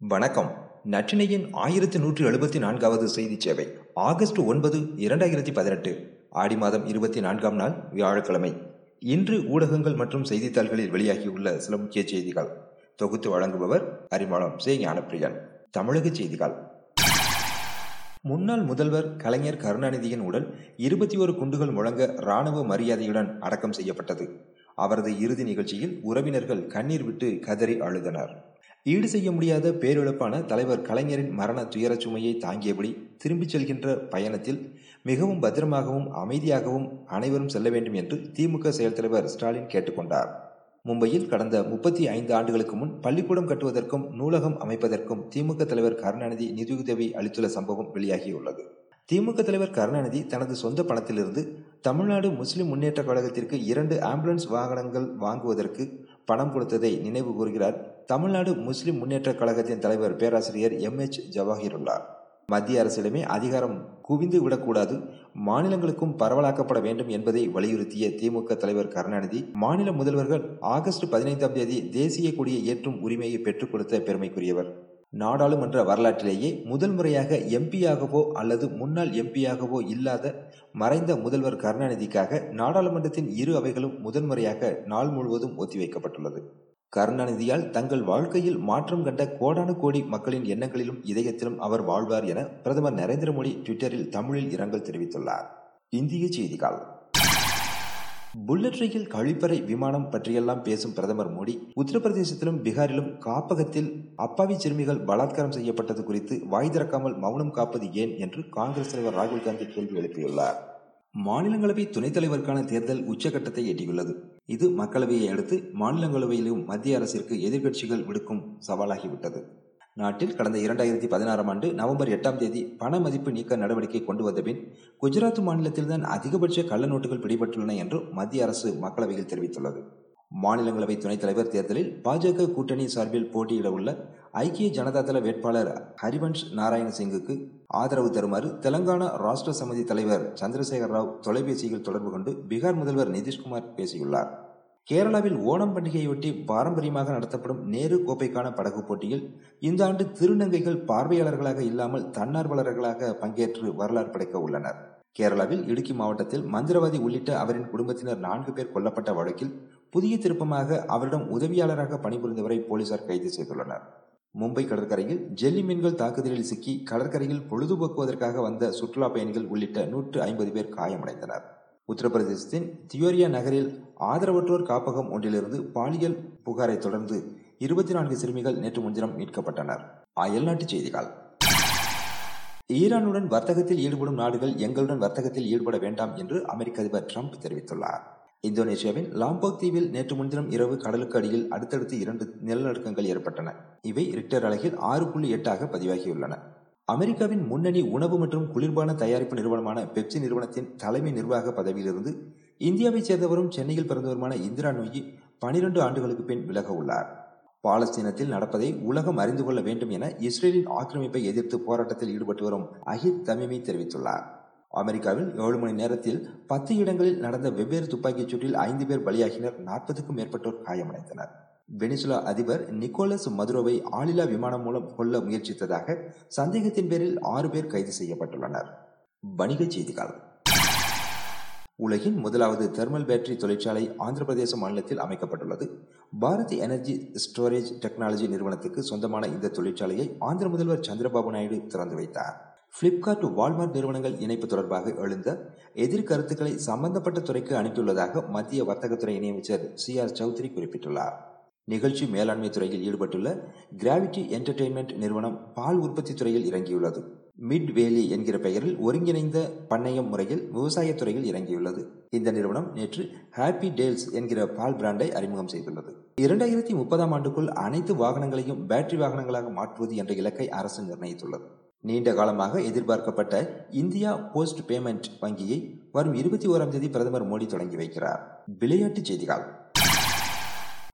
வணக்கம். நற்றினையின் ஆயிரத்தி நூற்றி எழுபத்தி நான்காவது செய்தி சேவை ஆகஸ்ட் ஒன்பது இரண்டாயிரத்தி பதினெட்டு ஆடி மாதம் இருபத்தி நான்காம் நாள் வியாழக்கிழமை. இன்று ஊடகங்கள் மற்றும் செய்தித்தாள்களில் வெளியாகியுள்ள சில முக்கிய செய்திகள். தொகுத்து வழங்குபவர் அறிமுகம் சே. ஞானப்பிரியன். தமிழக செய்திகள். முன்னாள் முதல்வர் கலைஞர் கருணாநிதியின் உடல் இருபத்தி ஒரு குண்டுகள் முழங்க ராணுவ மரியாதையுடன் அடக்கம் செய்யப்பட்டது. அவரது இறுதி நிகழ்ச்சியில் உறவினர்கள் கண்ணீர் விட்டு கதறி அழுதனர். ஈடு செய்ய முடியாத பேரிழப்பான தலைவர் கலைஞரின் மரண துயரச் சுமையை தாங்கியபடி திரும்பிச் செல்கின்ற பயணத்தில் மிகவும் பத்திரமாகவும் அமைதியாகவும் அனைவரும் செல்ல வேண்டும் என்று திமுக செயல் தலைவர் ஸ்டாலின் கேட்டுக்கொண்டார் மும்பையில் கடந்த முப்பத்தி ஐந்து ஆண்டுகளுக்கு முன் பள்ளிக்கூடம் கட்டுவதற்கும் நூலகம் அமைப்பதற்கும் திமுக தலைவர் கருணாநிதி நிதியுதவி அளித்துள்ள சம்பவம் வெளியாகியுள்ளது. திமுக தலைவர் கருணாநிதி தனது சொந்த பணத்திலிருந்து தமிழ்நாடு முஸ்லிம் முன்னேற்ற கழகத்திற்கு இரண்டு ஆம்புலன்ஸ் வாகனங்கள் வாங்குவதற்கு பணம் கொடுத்ததை நினைவு கூறுகிறார் தமிழ்நாடு முஸ்லிம் முன்னேற்ற கழகத்தின் தலைவர் பேராசிரியர் எம் எச் ஜவாஹிருல்லா மத்திய அரசிடமே அதிகாரம் குவிந்து விடக்கூடாது மாநிலங்களுக்கும் பரவலாக்கப்பட வேண்டும் என்பதை வலியுறுத்திய திமுக தலைவர் கருணாநிதி மாநில முதல்வர்கள் ஆகஸ்ட் பதினைந்தாம் தேதி தேசிய கொடியை ஏற்றும் உரிமையை பெற்றுக் கொடுத்த பெருமைக்குரியவர். நாடாளுமன்ற வரலாற்றிலேயே முதல் முறையாக எம்பியாகவோ அல்லது முன்னாள் எம்பியாகவோ இல்லாத மறைந்த முதல்வர் கருணாநிதிக்காக நாடாளுமன்றத்தின் இரு அவைகளும் முதன்முறையாக நாள் முழுவதும் ஒத்திவைக்கப்பட்டுள்ளது. கருணாநிதியால் தங்கள் வாழ்க்கையில் மாற்றம் கண்ட கோடானு கோடி மக்களின் எண்ணங்களிலும் இதயத்திலும் அவர் வாழ்வார் என பிரதமர் நரேந்திர மோடி ட்விட்டரில் தமிழில் இரங்கல் தெரிவித்துள்ளார். இந்திய செய்திகள். புல்லட் ரயில் கழிப்பறை விமானம் பற்றியெல்லாம் பேசும் பிரதமர் மோடி உத்தரப்பிரதேசத்திலும் பீகாரிலும் காப்பகத்தில் அப்பாவி சிறுமிகள் பலாத்காரம் செய்யப்பட்டது குறித்து வாய் திறக்காமல் மௌனம் காப்பது ஏன் என்று காங்கிரஸ் தலைவர் ராகுல் காந்தி கேள்வி எழுப்பியுள்ளார். மாநிலங்களவை துணைத் தலைவருக்கான தேர்தல் உச்சகட்டத்தை எட்டியுள்ளது. இது மக்களவையை அடுத்து மாநிலங்களவையிலும் மத்திய அரசிற்கு எதிர்க்கட்சிகள் விடுக்கும் சவாலாகிவிட்டது. நாட்டில் கடந்த இரண்டாயிரத்தி பதினாறாம் ஆண்டு நவம்பர் எட்டாம் தேதி பண மதிப்பு நீக்க நடவடிக்கை கொண்டு வந்த பின் குஜராத் மாநிலத்தில்தான் அதிகபட்ச கள்ள நோட்டுகள் பிடிபட்டுள்ளன என்று மத்திய அரசு மக்களவையில் தெரிவித்துள்ளது. மாநிலங்களவை துணைத் தலைவர் தேர்தலில் பாஜக கூட்டணி சார்பில் போட்டியிட உள்ள ஐக்கிய ஜனதாதள வேட்பாளர் ஹரிவன்ஷ் நாராயண சிங்குக்கு ஆதரவு தருமாறு தெலங்கானா ராஷ்டிர சமிதி தலைவர் சந்திரசேகர ராவ் தொலைபேசியில் தொடர்பு கொண்டு பீகார் முதல்வர் நிதிஷ்குமார் பேசியுள்ளார். கேரளாவில் ஓணம் பண்டிகையொட்டி பாரம்பரியமாக நடத்தப்படும் நேரு கோப்பைக்கான படகு போட்டியில் இந்த ஆண்டு திருநங்கைகள் பார்வையாளர்களாக இல்லாமல் தன்னார்வலர்களாக பங்கேற்று வரலாறு படைக்க உள்ளனர். கேரளாவில் இடுக்கி மாவட்டத்தில் மந்திரவாதி உள்ளிட்ட அவரின் குடும்பத்தினர் நான்கு பேர் கொல்லப்பட்ட வழக்கில் புதிய திருப்பமாக அவரிடம் உதவியாளராக பணிபுரிந்தவரை போலீசார் கைது செய்துள்ளனர். மும்பை கடற்கரையில் ஜெல்லி மீன்கள் தாக்குதலில் சிக்கி கடற்கரையில் பொழுதுபோக்குவதற்காக வந்த சுற்றுலா பயணிகள் உள்ளிட்ட நூற்று ஐம்பது பேர் காயமடைந்தனர். உத்தரப்பிரதேசத்தின் தியோரியா நகரில் ஆதரவற்றோர் காப்பகம் ஒன்றிலிருந்து பாலியல் புகாரை தொடர்ந்து இருபத்தி நான்கு சிறுமிகள் நேற்று முன்தினம் மீட்கப்பட்டனர். அயல்நாட்டு செய்திகள். ஈரானுடன் வர்த்தகத்தில் ஈடுபடும் நாடுகள் எங்களுடன் வர்த்தகத்தில் ஈடுபட வேண்டாம் என்று அமெரிக்க அதிபர் ட்ரம்ப் தெரிவித்துள்ளார். இந்தோனேஷியாவின் லாம்போக் தீவில் நேற்று முன்தினம் இரவு கடலுக்கு அடியில் அடுத்தடுத்து இரண்டு நிலநடுக்கங்கள் ஏற்பட்டன. இவை ரிக்டர் அலகில் ஆறு புள்ளி எட்டாக பதிவாகியுள்ளன. அமெரிக்காவின் முன்னணி உணவு மற்றும் குளிர்பான தயாரிப்பு நிறுவனமான பெப்சி நிறுவனத்தின் தலைமை நிர்வாக பதவியிலிருந்து இந்தியாவைச் சேர்ந்தவரும் சென்னையில் பிறந்தவருமான இந்திரா நோயி பனிரெண்டு ஆண்டுகளுக்கு பின் விலக உள்ளார். பாலஸ்தீனத்தில் நடப்பதை உலகம் அறிந்து கொள்ள வேண்டும் என இஸ்ரேலின் ஆக்கிரமிப்பை எதிர்த்து போராட்டத்தில் ஈடுபட்டு வரும் அஹித் தமிமி தெரிவித்துள்ளார். அமெரிக்காவில் ஏழு மணி நேரத்தில் பத்து இடங்களில் நடந்த வெவ்வேறு துப்பாக்கிச் சூட்டில் ஐந்து பேர் பலியாகினர். நாற்பதுக்கும் மேற்பட்டோர் காயமடைந்தனர். வெனிசுலா அதிபர் நிக்கோலஸ் மதுரோவை ஆளில்லா விமானம் மூலம் கொல்ல முயற்சித்ததாக சந்தேகத்தின் பேரில் ஆறு பேர் கைது செய்யப்பட்டுள்ளனர். வணிகச் செய்திகள். உலகின் முதலாவது தெர்மல் பேட்டரி தொழிற்சாலை ஆந்திர பிரதேச மாநிலத்தில் அமைக்கப்பட்டுள்ளது. பாரத் எனர்ஜி ஸ்டோரேஜ் டெக்னாலஜி நிறுவனத்துக்கு சொந்தமான இந்த தொழிற்சாலையை ஆந்திர முதல்வர் சந்திரபாபு நாயுடு திறந்து வைத்தார். பிளிப்கார்ட் வால்மார்ட் நிறுவனங்கள் இணைப்பு தொடர்பாக எழுந்த எதிர்கருத்துக்களை சம்பந்தப்பட்ட துறைக்கு அனுப்பியுள்ளதாக மத்திய வர்த்தகத்துறை இணையமைச்சர் சி ஆர் சௌத்ரி குறிப்பிட்டுள்ளார். நிகழ்ச்சி மேலாண்மை துறையில் ஈடுபட்டுள்ள கிராவிட்டி என்டர்டெயின்மெண்ட் நிறுவனம் பால் உற்பத்தி துறையில் இறங்கியுள்ளது. மிட் வேலி என்கிற பெயரில் ஒருங்கிணைந்த பண்ணையம் முறையில் விவசாய துறையில் இறங்கியுள்ளது. இந்த நிறுவனம் நேற்று ஹாப்பி டேல்ஸ் என்கிற பால் பிராண்டை அறிமுகம் செய்துள்ளது. இரண்டாயிரத்தி முப்பதாம் ஆண்டுக்குள் அனைத்து வாகனங்களையும் பேட்டரி வாகனங்களாக மாற்றுவது என்ற இலக்கை அரசு நிர்ணயித்துள்ளது. நீண்ட காலமாக எதிர்பார்க்கப்பட்ட இந்தியா போஸ்ட் பேமெண்ட் வங்கியை வரும் இருபத்தி ஓராம் தேதி பிரதமர் மோடி தொடங்கி வைக்கிறார். விளையாட்டுச் செய்திகள்.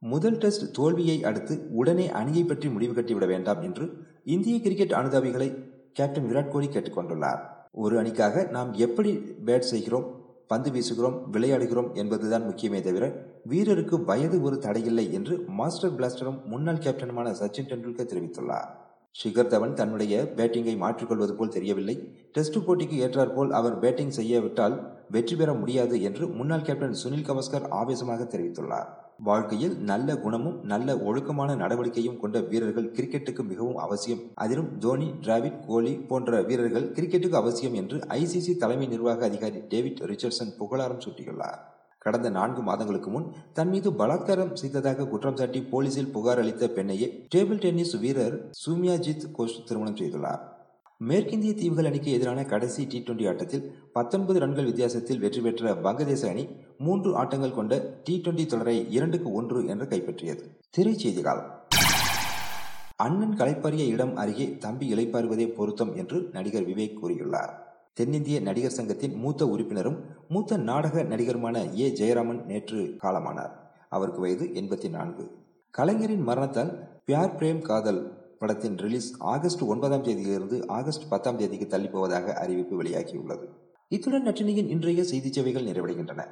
முதல் டெஸ்ட் தோல்வியை அடுத்து உடனே அணியை பற்றி முடிவு கட்டிவிட வேண்டாம் என்று இந்திய கிரிக்கெட் அனுதாபிகளை கேப்டன் விராட் கோலி கேட்டுக்கொண்டுள்ளார் ஒரு அணிக்காக நாம் எப்படி பேட் செய்கிறோம் பந்து வீசுகிறோம் விளையாடுகிறோம் என்பதுதான் முக்கியமே தவிர வீரருக்கு வயது ஒரு தடையில்லை என்று மாஸ்டர் பிளாஸ்டரும் முன்னாள் கேப்டனுமான சச்சின் டெண்டுல்கர் தெரிவித்துள்ளார். ஷிகர் தவன் தன்னுடைய பேட்டிங்கை மாற்றிக்கொள்வது போல் தெரியவில்லை. டெஸ்ட் போட்டிக்கு ஏற்றாற்போல் அவர் பேட்டிங் செய்யவிட்டால் வெற்றி பெற முடியாது என்று முன்னாள் கேப்டன் சுனில் கவஸ்கர் ஆவேசமாக தெரிவித்துள்ளார். வாழ்க்கையில் நல்ல குணமும் நல்ல ஒழுக்கமான நடவடிக்கையும் கொண்ட வீரர்கள் கிரிக்கெட்டுக்கு மிகவும் அவசியம். அதிலும் தோனி டிராவிட் கோலி போன்ற வீரர்கள் கிரிக்கெட்டுக்கு அவசியம் என்று ஐசிசி தலைமை நிர்வாக அதிகாரி டேவிட் ரிச்சர்ட்சன் புகழாரம் சூட்டியுள்ளார். கடந்த நான்கு மாதங்களுக்கு முன் தன் மீது பலாத்காரம் செய்ததாக குற்றம் சாட்டி போலீசில் புகார் அளித்த பெண்ணையே டேபிள் டென்னிஸ் வீரர் சூமியாஜித் கோஷ் திருமணம் செய்துள்ளார். மேற்கிந்திய தீவுகள் அணிக்கு எதிரான கடைசி டி டுவெண்டி ஆட்டத்தில் பத்தொன்பது ரன்கள் வித்தியாசத்தில் வெற்றி பெற்ற வங்கதேச அணி மூன்று ஆட்டங்கள் கொண்ட டி டுவெண்டி தொடரை இரண்டுக்கு ஒன்று என்று கைப்பற்றியது. திரைச்செய்திகள். அண்ணன் களைப்பறிய இடம் அருகே தம்பி இளைப்பாறுவதே பொருத்தம் என்று நடிகர் விவேக் கூறியுள்ளார். தென்னிந்திய நடிகர் சங்கத்தின் மூத்த உறுப்பினரும் மூத்த நாடக நடிகருமான ஏ. ஜெயராமன் நேற்று காலமானார். அவருக்கு வயது எண்பத்தி நான்கு கலைஞரின் மரணத்தால் பியார் பிரேம் காதல் படத்தின் ரிலீஸ் ஆகஸ்ட் ஒன்பதாம் தேதியிலிருந்து ஆகஸ்ட் பத்தாம் தேதிக்கு தள்ளிப்போவதாக அறிவிப்பு வெளியாகியுள்ளது. இத்துடன் நற்றினியின் இன்றைய செய்தி சேவைகள் நிறைவடைகின்றன.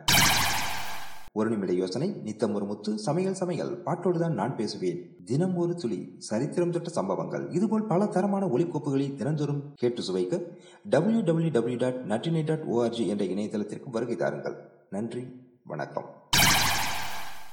ஒரு நிமிட யோசனை நித்தம் ஒரு முத்து சமையல் சமையல். பாட்டோடு தான் நான் பேசுவேன். தினம் ஒரு துளி சரித்திரம் தொட்ட சம்பவங்கள். இதுபோல் பல தரமான ஒலிக்கோப்புகளை தினந்தோறும் கேட்டு சுவைக்க டபிள்யூ டபிள்யூ டபிள்யூ டாட் நட்டினை டாட் ஓஆர்ஜி என்ற இணையதளத்திற்கு வருகை தாருங்கள். நன்றி வணக்கம்.